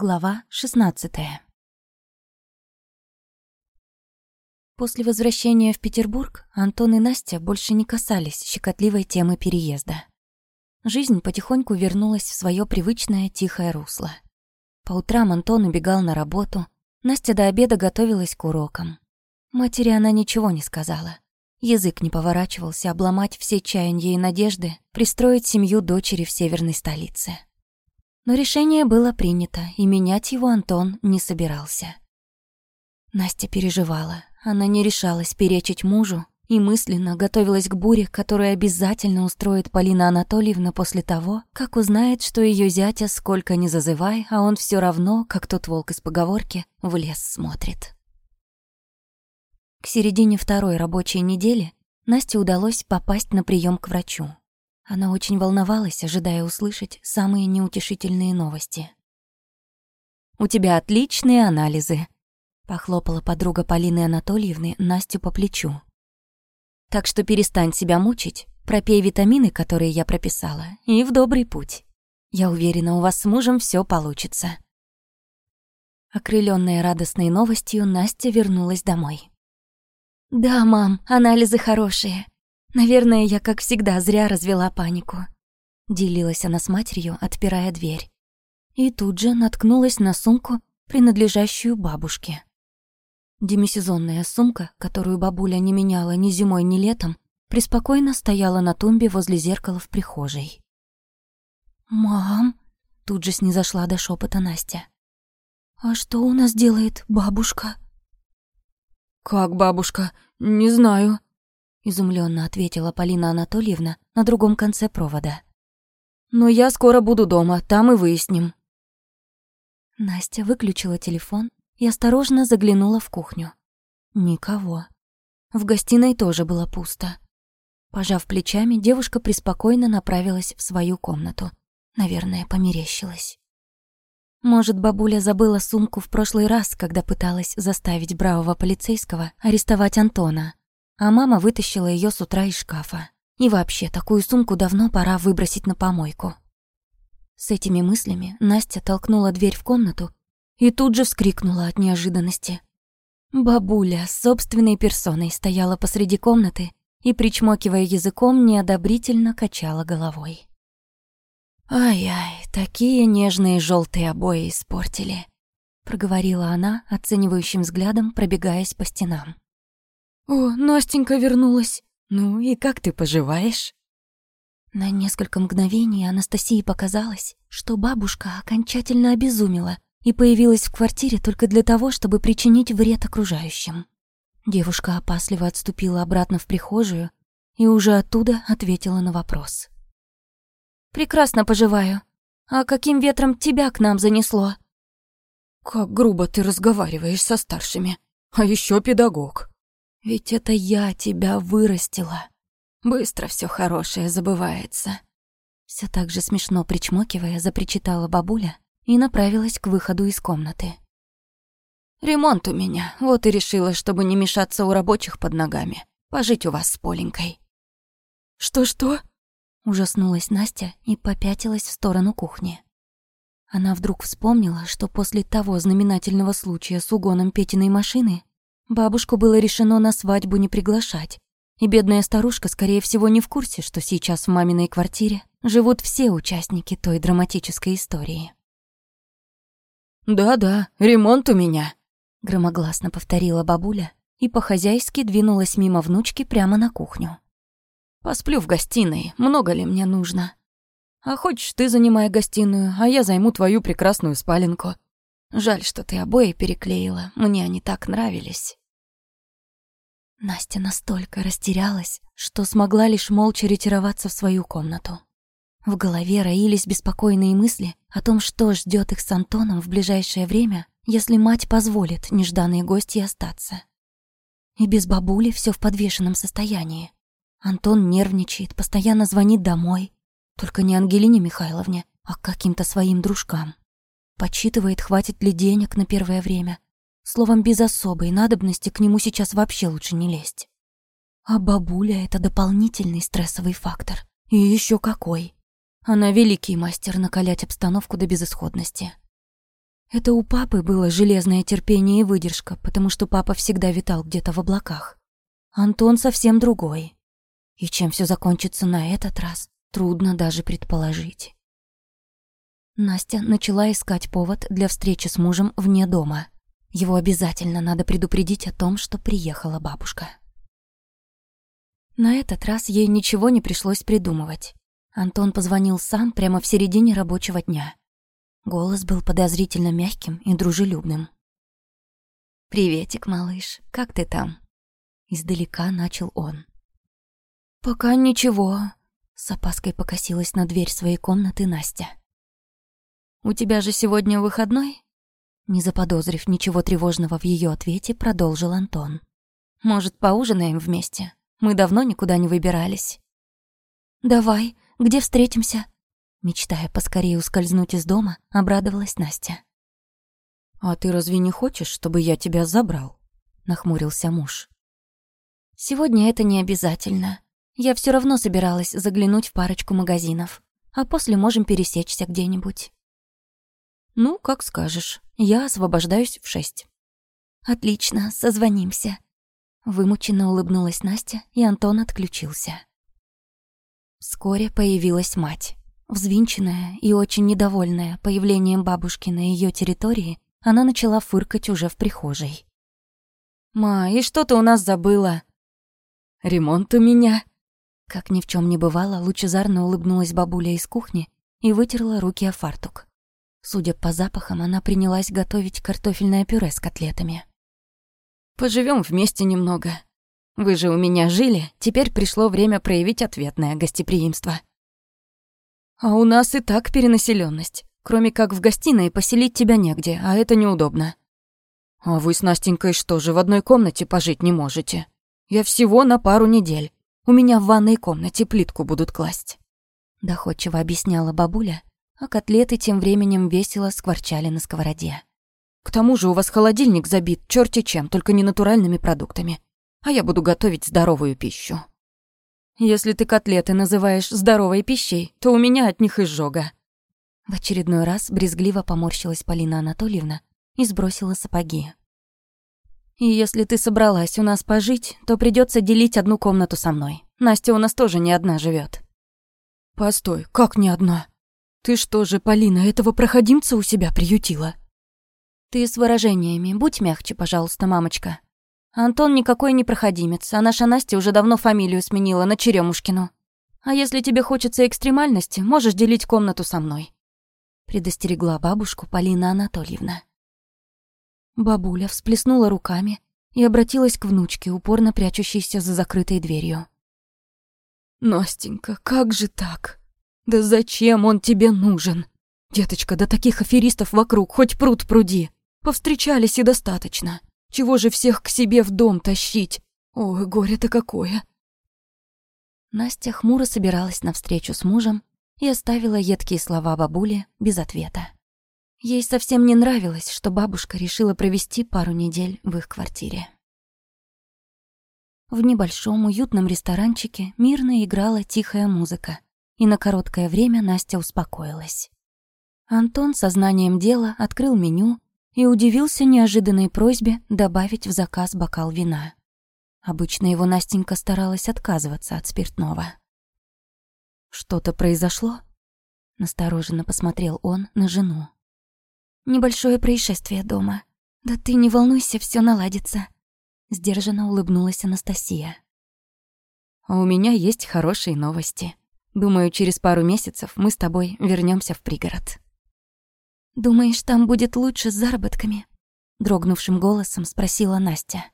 Глава 16 После возвращения в Петербург Антон и Настя больше не касались щекотливой темы переезда. Жизнь потихоньку вернулась в свое привычное тихое русло. По утрам Антон убегал на работу, Настя до обеда готовилась к урокам. Матери она ничего не сказала. Язык не поворачивался обломать все чаяния и надежды, пристроить семью дочери в северной столице. Но решение было принято, и менять его Антон не собирался. Настя переживала. Она не решалась перечить мужу и мысленно готовилась к буре, которую обязательно устроит Полина Анатольевна после того, как узнает, что ее зятя сколько ни зазывай, а он все равно, как тот волк из поговорки, в лес смотрит. К середине второй рабочей недели Насте удалось попасть на прием к врачу. Она очень волновалась, ожидая услышать самые неутешительные новости. «У тебя отличные анализы», — похлопала подруга Полины Анатольевны Настю по плечу. «Так что перестань себя мучить, пропей витамины, которые я прописала, и в добрый путь. Я уверена, у вас с мужем все получится». Окрылённая радостной новостью, Настя вернулась домой. «Да, мам, анализы хорошие. Наверное, я, как всегда, зря развела панику. Делилась она с матерью, отпирая дверь. И тут же наткнулась на сумку, принадлежащую бабушке. Демисезонная сумка, которую бабуля не меняла ни зимой, ни летом, преспокойно стояла на тумбе возле зеркала в прихожей. «Мам!» — тут же снизошла до шепота Настя. «А что у нас делает бабушка?» «Как бабушка? Не знаю», изумленно ответила Полина Анатольевна на другом конце провода. Но я скоро буду дома, там и выясним. Настя выключила телефон и осторожно заглянула в кухню. Никого. В гостиной тоже было пусто. Пожав плечами, девушка преспокойно направилась в свою комнату. Наверное, померещилась. Может, бабуля забыла сумку в прошлый раз, когда пыталась заставить бравого полицейского арестовать Антона а мама вытащила ее с утра из шкафа. И вообще, такую сумку давно пора выбросить на помойку. С этими мыслями Настя толкнула дверь в комнату и тут же вскрикнула от неожиданности. Бабуля с собственной персоной стояла посреди комнаты и, причмокивая языком, неодобрительно качала головой. «Ай-ай, такие нежные желтые обои испортили», — проговорила она, оценивающим взглядом, пробегаясь по стенам. «О, Настенька вернулась! Ну и как ты поживаешь?» На несколько мгновений Анастасии показалось, что бабушка окончательно обезумела и появилась в квартире только для того, чтобы причинить вред окружающим. Девушка опасливо отступила обратно в прихожую и уже оттуда ответила на вопрос. «Прекрасно поживаю. А каким ветром тебя к нам занесло?» «Как грубо ты разговариваешь со старшими. А еще педагог». Ведь это я тебя вырастила. Быстро все хорошее забывается. Все так же смешно причмокивая, запричитала бабуля и направилась к выходу из комнаты. «Ремонт у меня, вот и решила, чтобы не мешаться у рабочих под ногами. Пожить у вас с Поленькой». «Что-что?» Ужаснулась Настя и попятилась в сторону кухни. Она вдруг вспомнила, что после того знаменательного случая с угоном Петиной машины Бабушку было решено на свадьбу не приглашать. И бедная старушка, скорее всего, не в курсе, что сейчас в маминой квартире живут все участники той драматической истории. «Да-да, ремонт у меня», — громогласно повторила бабуля и по-хозяйски двинулась мимо внучки прямо на кухню. «Посплю в гостиной, много ли мне нужно? А хочешь, ты занимай гостиную, а я займу твою прекрасную спаленку. Жаль, что ты обои переклеила, мне они так нравились». Настя настолько растерялась, что смогла лишь молча ретироваться в свою комнату. В голове роились беспокойные мысли о том, что ждет их с Антоном в ближайшее время, если мать позволит нежданные гости остаться. И без бабули все в подвешенном состоянии. Антон нервничает, постоянно звонит домой. Только не Ангелине Михайловне, а каким-то своим дружкам. Подсчитывает, хватит ли денег на первое время, Словом, без особой надобности к нему сейчас вообще лучше не лезть. А бабуля — это дополнительный стрессовый фактор. И еще какой. Она великий мастер накалять обстановку до безысходности. Это у папы было железное терпение и выдержка, потому что папа всегда витал где-то в облаках. Антон совсем другой. И чем все закончится на этот раз, трудно даже предположить. Настя начала искать повод для встречи с мужем вне дома. Его обязательно надо предупредить о том, что приехала бабушка. На этот раз ей ничего не пришлось придумывать. Антон позвонил сам прямо в середине рабочего дня. Голос был подозрительно мягким и дружелюбным. «Приветик, малыш, как ты там?» Издалека начал он. «Пока ничего», — с опаской покосилась на дверь своей комнаты Настя. «У тебя же сегодня выходной?» Не заподозрив ничего тревожного в ее ответе, продолжил Антон. «Может, поужинаем вместе? Мы давно никуда не выбирались». «Давай, где встретимся?» Мечтая поскорее ускользнуть из дома, обрадовалась Настя. «А ты разве не хочешь, чтобы я тебя забрал?» — нахмурился муж. «Сегодня это не обязательно. Я все равно собиралась заглянуть в парочку магазинов, а после можем пересечься где-нибудь». «Ну, как скажешь. Я освобождаюсь в шесть». «Отлично, созвонимся». Вымученно улыбнулась Настя, и Антон отключился. Вскоре появилась мать. Взвинченная и очень недовольная появлением бабушки на ее территории, она начала фыркать уже в прихожей. «Ма, и что ты у нас забыла?» «Ремонт у меня». Как ни в чем не бывало, лучезарно улыбнулась бабуля из кухни и вытерла руки о фартук. Судя по запахам, она принялась готовить картофельное пюре с котлетами. Поживем вместе немного. Вы же у меня жили, теперь пришло время проявить ответное гостеприимство. А у нас и так перенаселенность. Кроме как в гостиной поселить тебя негде, а это неудобно. А вы с Настенькой что же, в одной комнате пожить не можете? Я всего на пару недель. У меня в ванной комнате плитку будут класть. Доходчиво объясняла бабуля, а котлеты тем временем весело скворчали на сковороде. К тому же у вас холодильник забит черти чем, только не натуральными продуктами. А я буду готовить здоровую пищу. Если ты котлеты называешь здоровой пищей, то у меня от них изжога. В очередной раз брезгливо поморщилась Полина Анатольевна и сбросила сапоги. И если ты собралась у нас пожить, то придется делить одну комнату со мной. Настя у нас тоже не одна живет. Постой, как не одна? Ты что же, Полина, этого проходимца у себя приютила? Ты с выражениями, будь мягче, пожалуйста, мамочка. Антон никакой не проходимец, а наша Настя уже давно фамилию сменила на Черемушкину. А если тебе хочется экстремальности, можешь делить комнату со мной. Предостерегла бабушку Полина Анатольевна. Бабуля всплеснула руками и обратилась к внучке, упорно прячущейся за закрытой дверью. «Настенька, как же так? Да зачем он тебе нужен? Деточка, да таких аферистов вокруг, хоть пруд пруди. Повстречались и достаточно. Чего же всех к себе в дом тащить? Ой, горе-то какое!» Настя хмуро собиралась на встречу с мужем и оставила едкие слова бабули без ответа. Ей совсем не нравилось, что бабушка решила провести пару недель в их квартире. В небольшом уютном ресторанчике мирно играла тихая музыка, и на короткое время Настя успокоилась. Антон сознанием дела открыл меню и удивился неожиданной просьбе добавить в заказ бокал вина. Обычно его Настенька старалась отказываться от спиртного. «Что-то произошло?» Настороженно посмотрел он на жену. «Небольшое происшествие дома. Да ты не волнуйся, все наладится», — сдержанно улыбнулась Анастасия. «А у меня есть хорошие новости. Думаю, через пару месяцев мы с тобой вернемся в пригород». «Думаешь, там будет лучше с заработками?» Дрогнувшим голосом спросила Настя.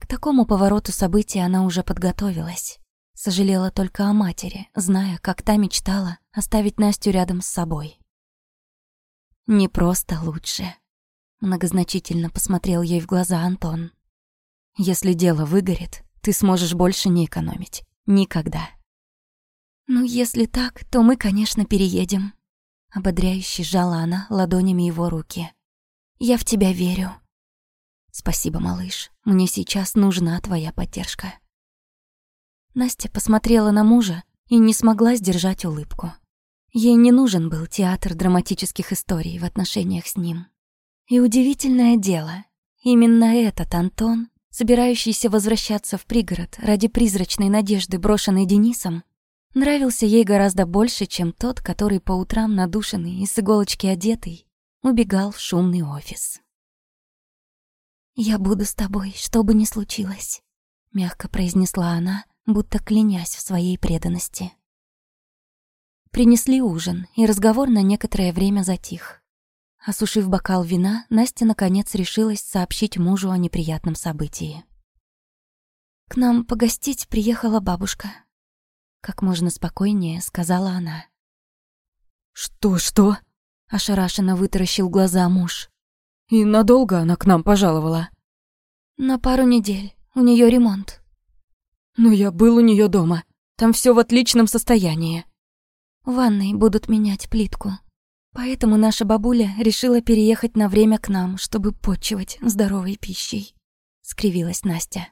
К такому повороту событий она уже подготовилась. Сожалела только о матери, зная, как та мечтала оставить Настю рядом с собой. «Не просто лучше», — многозначительно посмотрел ей в глаза Антон. «Если дело выгорит, ты сможешь больше не экономить. Никогда». «Ну, если так, то мы, конечно, переедем», Ободряюще сжала она ладонями его руки. «Я в тебя верю». «Спасибо, малыш. Мне сейчас нужна твоя поддержка». Настя посмотрела на мужа и не смогла сдержать улыбку. Ей не нужен был театр драматических историй в отношениях с ним. И удивительное дело, именно этот Антон, собирающийся возвращаться в пригород ради призрачной надежды, брошенной Денисом, нравился ей гораздо больше, чем тот, который по утрам надушенный и с иголочки одетый убегал в шумный офис. «Я буду с тобой, что бы ни случилось», — мягко произнесла она, будто клянясь в своей преданности. Принесли ужин, и разговор на некоторое время затих. Осушив бокал вина, Настя наконец решилась сообщить мужу о неприятном событии. «К нам погостить приехала бабушка», — как можно спокойнее сказала она. «Что-что?» — ошарашенно вытаращил глаза муж. «И надолго она к нам пожаловала?» «На пару недель. У нее ремонт». «Но я был у нее дома. Там все в отличном состоянии». В ванной будут менять плитку. Поэтому наша бабуля решила переехать на время к нам, чтобы почивать здоровой пищей. Скривилась Настя.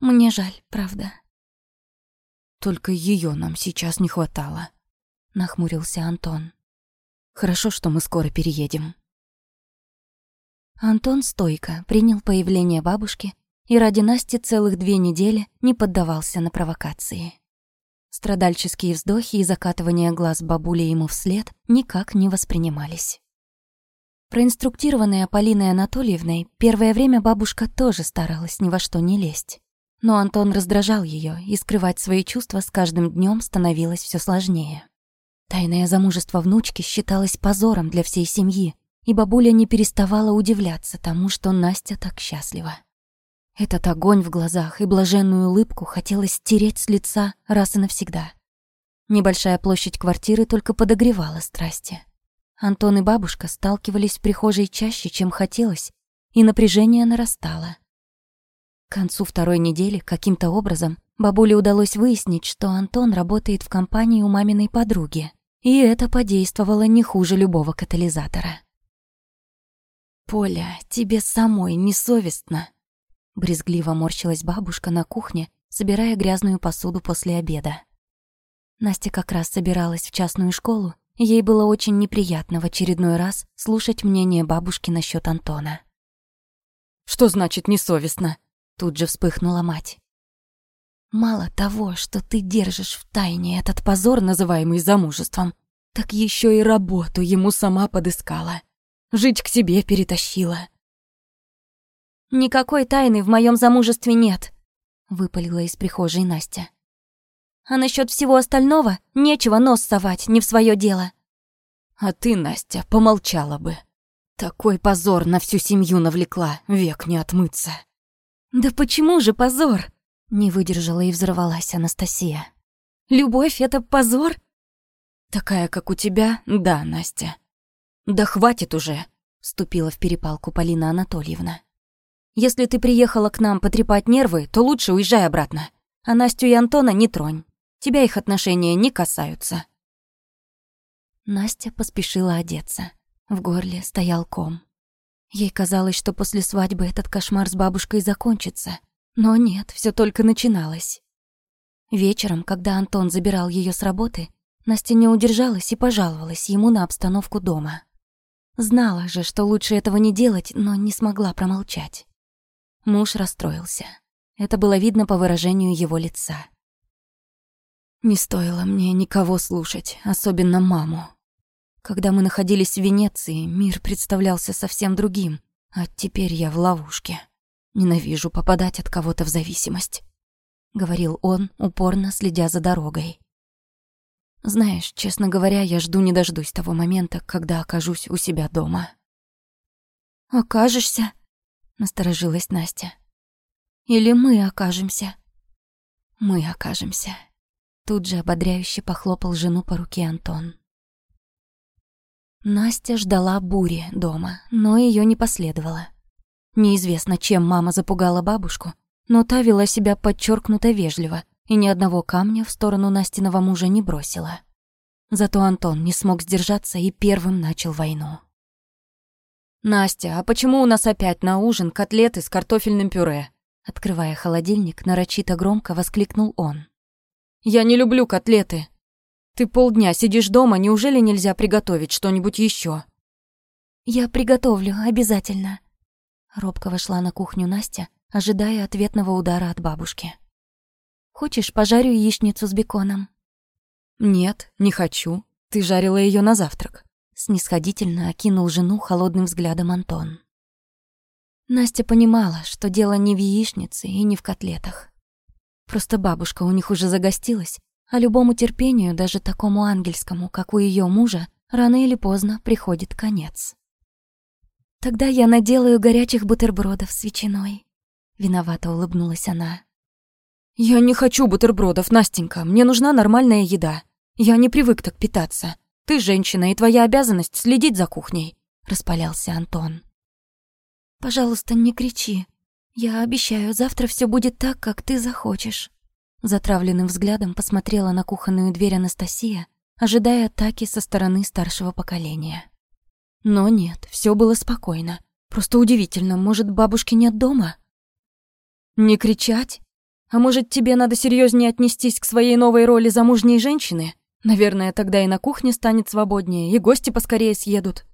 Мне жаль, правда. Только ее нам сейчас не хватало. Нахмурился Антон. Хорошо, что мы скоро переедем. Антон стойко принял появление бабушки и ради Насти целых две недели не поддавался на провокации. Страдальческие вздохи и закатывание глаз бабули ему вслед никак не воспринимались. Проинструктированная Полиной Анатольевной, первое время бабушка тоже старалась ни во что не лезть. Но Антон раздражал ее, и скрывать свои чувства с каждым днем становилось все сложнее. Тайное замужество внучки считалось позором для всей семьи, и бабуля не переставала удивляться тому, что Настя так счастлива. Этот огонь в глазах и блаженную улыбку хотелось стереть с лица раз и навсегда. Небольшая площадь квартиры только подогревала страсти. Антон и бабушка сталкивались в прихожей чаще, чем хотелось, и напряжение нарастало. К концу второй недели каким-то образом бабуле удалось выяснить, что Антон работает в компании у маминой подруги, и это подействовало не хуже любого катализатора. «Поля, тебе самой несовестно?» Брезгливо морщилась бабушка на кухне, собирая грязную посуду после обеда. Настя как раз собиралась в частную школу, ей было очень неприятно в очередной раз слушать мнение бабушки насчет Антона. «Что значит несовестно?» Тут же вспыхнула мать. «Мало того, что ты держишь в тайне этот позор, называемый замужеством, так еще и работу ему сама подыскала. Жить к себе перетащила. «Никакой тайны в моем замужестве нет», — выпалила из прихожей Настя. «А насчет всего остального нечего нос совать не в свое дело». «А ты, Настя, помолчала бы. Такой позор на всю семью навлекла, век не отмыться». «Да почему же позор?» — не выдержала и взорвалась Анастасия. «Любовь — это позор?» «Такая, как у тебя, да, Настя». «Да хватит уже!» — вступила в перепалку Полина Анатольевна. «Если ты приехала к нам потрепать нервы, то лучше уезжай обратно. А Настю и Антона не тронь. Тебя их отношения не касаются». Настя поспешила одеться. В горле стоял ком. Ей казалось, что после свадьбы этот кошмар с бабушкой закончится. Но нет, все только начиналось. Вечером, когда Антон забирал ее с работы, Настя не удержалась и пожаловалась ему на обстановку дома. Знала же, что лучше этого не делать, но не смогла промолчать. Муж расстроился. Это было видно по выражению его лица. Не стоило мне никого слушать, особенно маму. Когда мы находились в Венеции, мир представлялся совсем другим, а теперь я в ловушке. Ненавижу попадать от кого-то в зависимость, говорил он, упорно следя за дорогой. Знаешь, честно говоря, я жду не дождусь того момента, когда окажусь у себя дома. «Окажешься?» — насторожилась Настя. «Или мы окажемся?» «Мы окажемся». Тут же ободряюще похлопал жену по руке Антон. Настя ждала бури дома, но ее не последовало. Неизвестно, чем мама запугала бабушку, но та вела себя подчеркнуто вежливо, и ни одного камня в сторону Настиного мужа не бросила. Зато Антон не смог сдержаться и первым начал войну. «Настя, а почему у нас опять на ужин котлеты с картофельным пюре?» Открывая холодильник, нарочито громко воскликнул он. «Я не люблю котлеты. Ты полдня сидишь дома, неужели нельзя приготовить что-нибудь еще? Я приготовлю, обязательно. Робко вошла на кухню Настя, ожидая ответного удара от бабушки. «Хочешь, пожарю яичницу с беконом?» «Нет, не хочу. Ты жарила ее на завтрак». Снисходительно окинул жену холодным взглядом Антон. Настя понимала, что дело не в яичнице и не в котлетах. Просто бабушка у них уже загостилась, а любому терпению, даже такому ангельскому, как у ее мужа, рано или поздно приходит конец. «Тогда я наделаю горячих бутербродов с ветчиной», — виновато улыбнулась она. «Я не хочу бутербродов, Настенька, мне нужна нормальная еда. Я не привык так питаться. Ты женщина, и твоя обязанность следить за кухней», — распалялся Антон. «Пожалуйста, не кричи. Я обещаю, завтра все будет так, как ты захочешь». Затравленным взглядом посмотрела на кухонную дверь Анастасия, ожидая атаки со стороны старшего поколения. Но нет, все было спокойно. Просто удивительно, может, бабушки нет дома? Не кричать? А может, тебе надо серьезнее отнестись к своей новой роли замужней женщины? Наверное, тогда и на кухне станет свободнее, и гости поскорее съедут.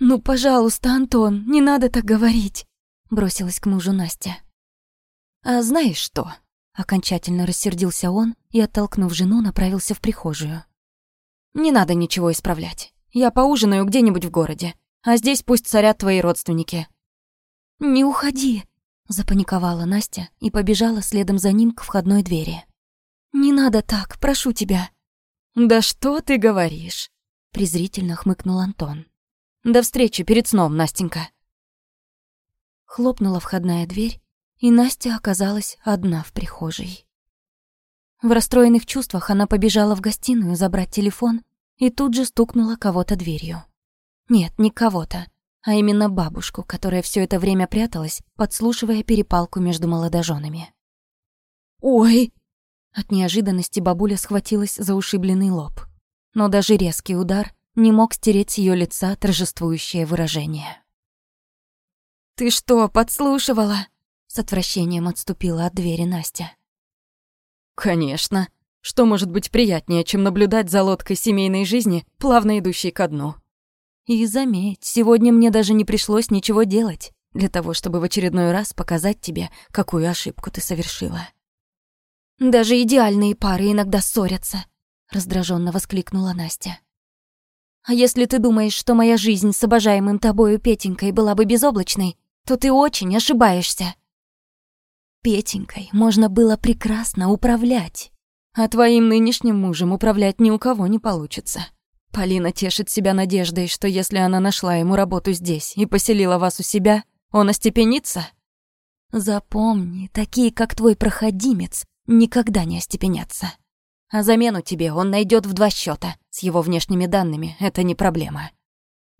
«Ну, пожалуйста, Антон, не надо так говорить», — бросилась к мужу Настя. «А знаешь что?» Окончательно рассердился он и, оттолкнув жену, направился в прихожую. «Не надо ничего исправлять. Я поужинаю где-нибудь в городе, а здесь пусть царят твои родственники». «Не уходи», — запаниковала Настя и побежала следом за ним к входной двери. «Не надо так, прошу тебя». «Да что ты говоришь?» — презрительно хмыкнул Антон. «До встречи перед сном, Настенька». Хлопнула входная дверь, и Настя оказалась одна в прихожей. В расстроенных чувствах она побежала в гостиную забрать телефон и тут же стукнула кого-то дверью. Нет, не кого-то, а именно бабушку, которая все это время пряталась, подслушивая перепалку между молодоженами. «Ой!» От неожиданности бабуля схватилась за ушибленный лоб. Но даже резкий удар не мог стереть с ее лица торжествующее выражение. «Ты что, подслушивала?» С отвращением отступила от двери Настя. «Конечно. Что может быть приятнее, чем наблюдать за лодкой семейной жизни, плавно идущей ко дну?» «И заметь, сегодня мне даже не пришлось ничего делать для того, чтобы в очередной раз показать тебе, какую ошибку ты совершила». «Даже идеальные пары иногда ссорятся», — раздраженно воскликнула Настя. «А если ты думаешь, что моя жизнь с обожаемым тобою Петенькой была бы безоблачной, то ты очень ошибаешься». Петенькой можно было прекрасно управлять. А твоим нынешним мужем управлять ни у кого не получится. Полина тешит себя надеждой, что если она нашла ему работу здесь и поселила вас у себя, он остепенится? Запомни, такие, как твой проходимец, никогда не остепенятся. А замену тебе он найдет в два счета. С его внешними данными это не проблема.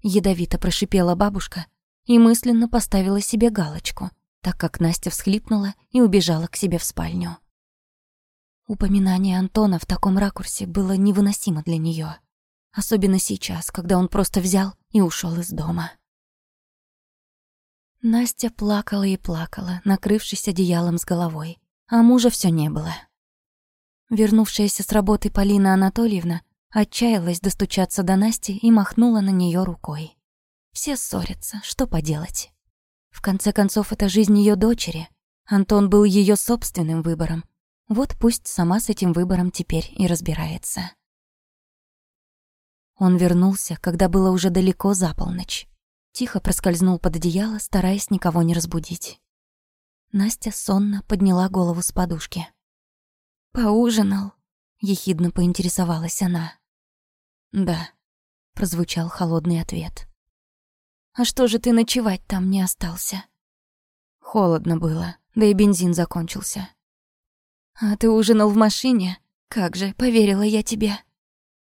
Ядовито прошипела бабушка и мысленно поставила себе галочку — так как Настя всхлипнула и убежала к себе в спальню. Упоминание Антона в таком ракурсе было невыносимо для нее, особенно сейчас, когда он просто взял и ушел из дома. Настя плакала и плакала, накрывшись одеялом с головой, а мужа все не было. Вернувшаяся с работы Полина Анатольевна отчаялась достучаться до Насти и махнула на нее рукой. Все ссорятся, что поделать. В конце концов, это жизнь ее дочери. Антон был ее собственным выбором. Вот пусть сама с этим выбором теперь и разбирается. Он вернулся, когда было уже далеко за полночь. Тихо проскользнул под одеяло, стараясь никого не разбудить. Настя сонно подняла голову с подушки. «Поужинал?» — ехидно поинтересовалась она. «Да», — прозвучал холодный ответ. А что же ты ночевать там не остался? Холодно было, да и бензин закончился. А ты ужинал в машине? Как же, поверила я тебе.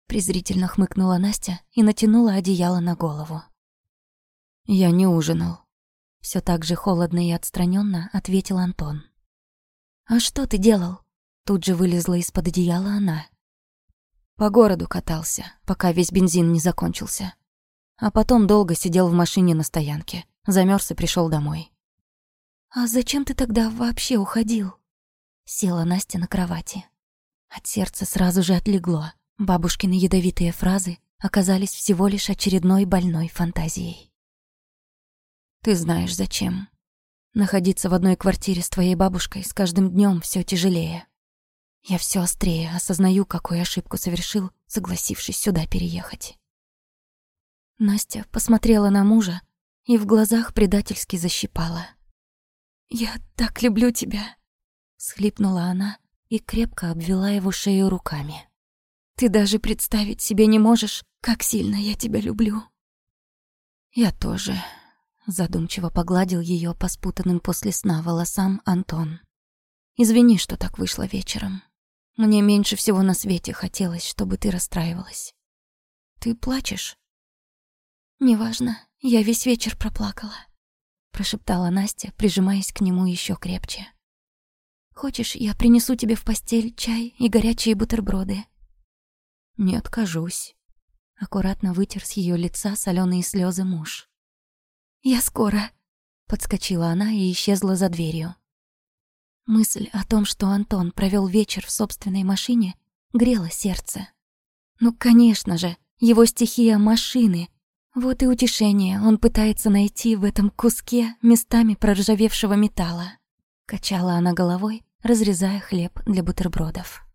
Презрительно хмыкнула Настя и натянула одеяло на голову. Я не ужинал. Все так же холодно и отстраненно ответил Антон. А что ты делал? Тут же вылезла из-под одеяла она. По городу катался, пока весь бензин не закончился. А потом долго сидел в машине на стоянке. Замерз и пришел домой. «А зачем ты тогда вообще уходил?» Села Настя на кровати. От сердца сразу же отлегло. Бабушкины ядовитые фразы оказались всего лишь очередной больной фантазией. Ты знаешь, зачем. Находиться в одной квартире с твоей бабушкой с каждым днем все тяжелее. Я все острее осознаю, какую ошибку совершил, согласившись сюда переехать. Настя посмотрела на мужа и в глазах предательски защипала. «Я так люблю тебя!» — схлипнула она и крепко обвела его шею руками. «Ты даже представить себе не можешь, как сильно я тебя люблю!» «Я тоже», — задумчиво погладил ее по спутанным после сна волосам Антон. «Извини, что так вышло вечером. Мне меньше всего на свете хотелось, чтобы ты расстраивалась. Ты плачешь?» «Неважно, я весь вечер проплакала», — прошептала Настя, прижимаясь к нему еще крепче. «Хочешь, я принесу тебе в постель чай и горячие бутерброды?» «Не откажусь», — аккуратно вытер с ее лица соленые слезы муж. «Я скоро», — подскочила она и исчезла за дверью. Мысль о том, что Антон провел вечер в собственной машине, грела сердце. Ну, конечно же, его стихия машины, вот и утешение он пытается найти в этом куске местами проржавевшего металла. Качала она головой, разрезая хлеб для бутербродов.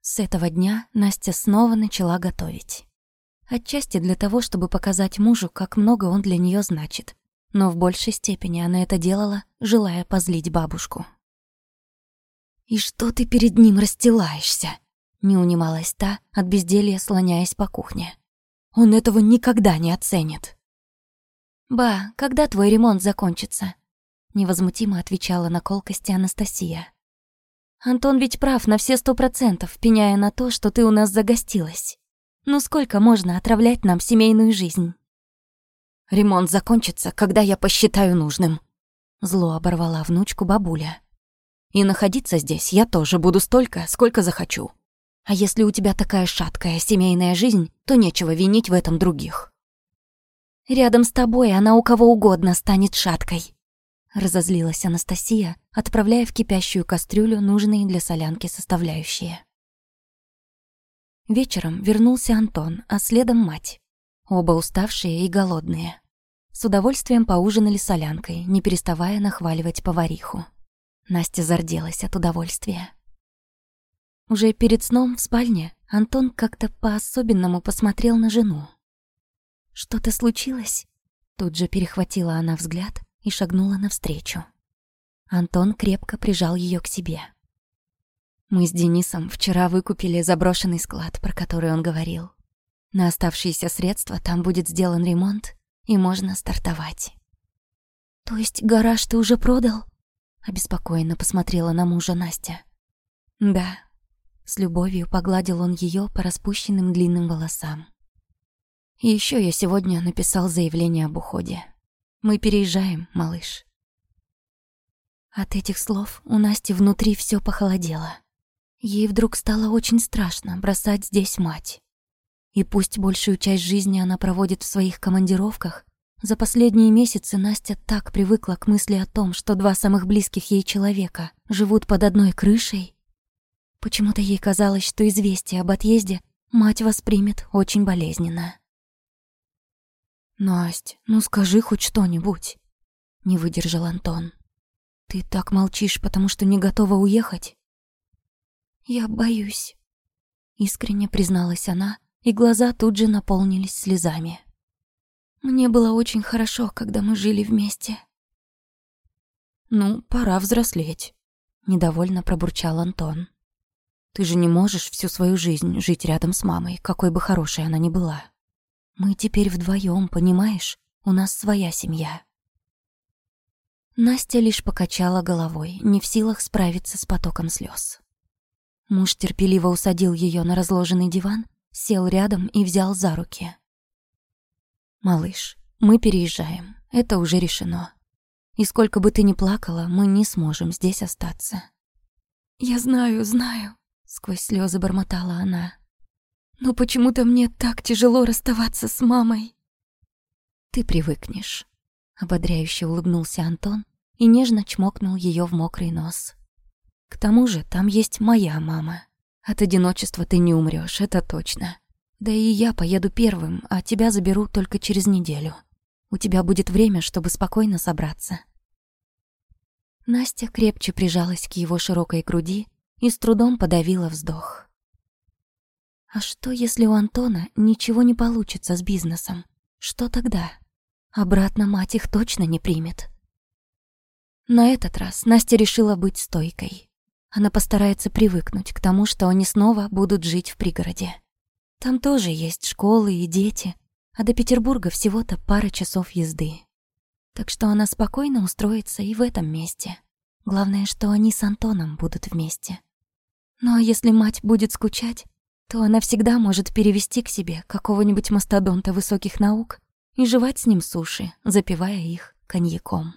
С этого дня Настя снова начала готовить. Отчасти для того, чтобы показать мужу, как много он для нее значит. Но в большей степени она это делала, желая позлить бабушку. «И что ты перед ним расстилаешься?» Не унималась та, от безделья слоняясь по кухне. Он этого никогда не оценит. «Ба, когда твой ремонт закончится?» Невозмутимо отвечала на колкости Анастасия. «Антон ведь прав на все сто процентов, пеняя на то, что ты у нас загостилась. Ну сколько можно отравлять нам семейную жизнь?» «Ремонт закончится, когда я посчитаю нужным», Зло оборвала внучку бабуля. «И находиться здесь я тоже буду столько, сколько захочу. А если у тебя такая шаткая семейная жизнь, то нечего винить в этом других. Рядом с тобой она у кого угодно станет шаткой. Разозлилась Анастасия, отправляя в кипящую кастрюлю нужные для солянки составляющие. Вечером вернулся Антон, а следом мать. Оба уставшие и голодные. С удовольствием поужинали солянкой, не переставая нахваливать повариху. Настя зарделась от удовольствия. Уже перед сном в спальне Антон как-то по-особенному посмотрел на жену. «Что-то случилось?» Тут же перехватила она взгляд и шагнула навстречу. Антон крепко прижал ее к себе. Мы с Денисом вчера выкупили заброшенный склад, про который он говорил. На оставшиеся средства там будет сделан ремонт, и можно стартовать. «То есть гараж ты уже продал?» Обеспокоенно посмотрела на мужа Настя. «Да, с любовью погладил он ее по распущенным длинным волосам. Еще я сегодня написал заявление об уходе. Мы переезжаем, малыш. От этих слов у Насти внутри все похолодело. Ей вдруг стало очень страшно бросать здесь мать. И пусть большую часть жизни она проводит в своих командировках, за последние месяцы Настя так привыкла к мысли о том, что два самых близких ей человека живут под одной крышей, Почему-то ей казалось, что известие об отъезде мать воспримет очень болезненно. «Насть, ну скажи хоть что-нибудь», — не выдержал Антон. «Ты так молчишь, потому что не готова уехать?» «Я боюсь», — искренне призналась она, и глаза тут же наполнились слезами. «Мне было очень хорошо, когда мы жили вместе». «Ну, пора взрослеть», — недовольно пробурчал Антон. Ты же не можешь всю свою жизнь жить рядом с мамой, какой бы хорошей она ни была. Мы теперь вдвоем, понимаешь? У нас своя семья. Настя лишь покачала головой, не в силах справиться с потоком слез. Муж терпеливо усадил ее на разложенный диван, сел рядом и взял за руки. «Малыш, мы переезжаем, это уже решено. И сколько бы ты ни плакала, мы не сможем здесь остаться». «Я знаю, знаю», Сквозь слезы бормотала она. Но почему-то мне так тяжело расставаться с мамой. Ты привыкнешь. Ободряюще улыбнулся Антон и нежно чмокнул ее в мокрый нос. К тому же там есть моя мама. От одиночества ты не умрешь, это точно. Да и я поеду первым, а тебя заберу только через неделю. У тебя будет время, чтобы спокойно собраться. Настя крепче прижалась к его широкой груди и с трудом подавила вздох. А что, если у Антона ничего не получится с бизнесом? Что тогда? Обратно мать их точно не примет. На этот раз Настя решила быть стойкой. Она постарается привыкнуть к тому, что они снова будут жить в пригороде. Там тоже есть школы и дети, а до Петербурга всего-то пара часов езды. Так что она спокойно устроится и в этом месте. Главное, что они с Антоном будут вместе. А если мать будет скучать, то она всегда может перевести к себе какого-нибудь мастодонта высоких наук и жевать с ним суши, запивая их коньяком.